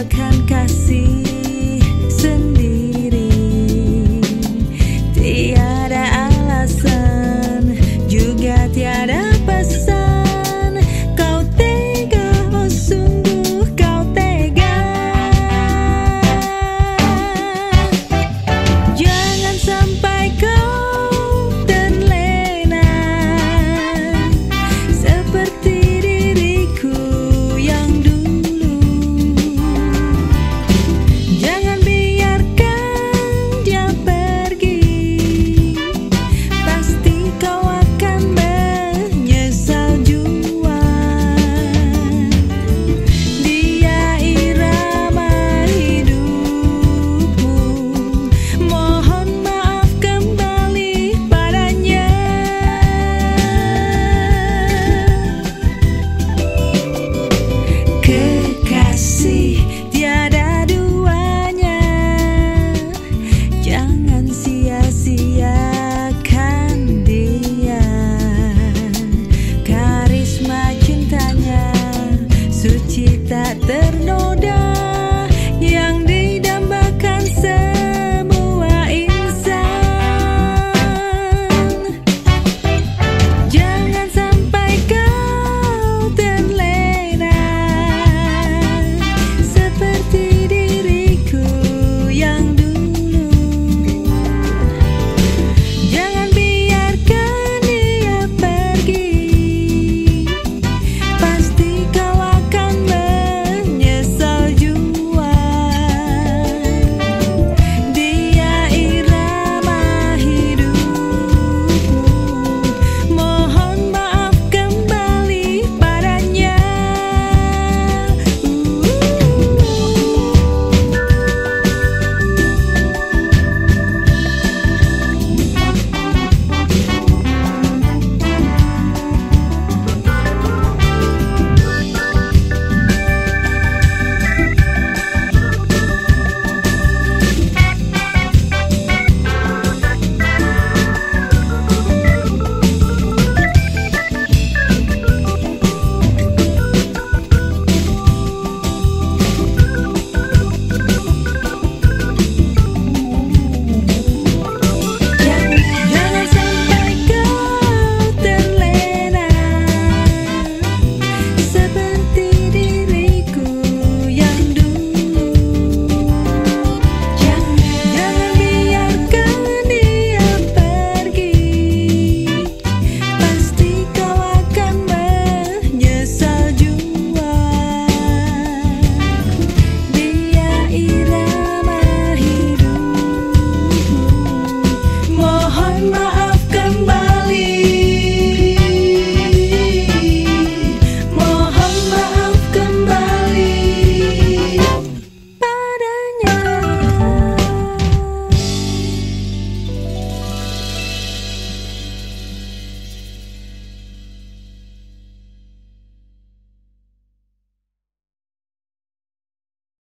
akan kasih sendiri. Tiada alasan juga tiada tak ternoda.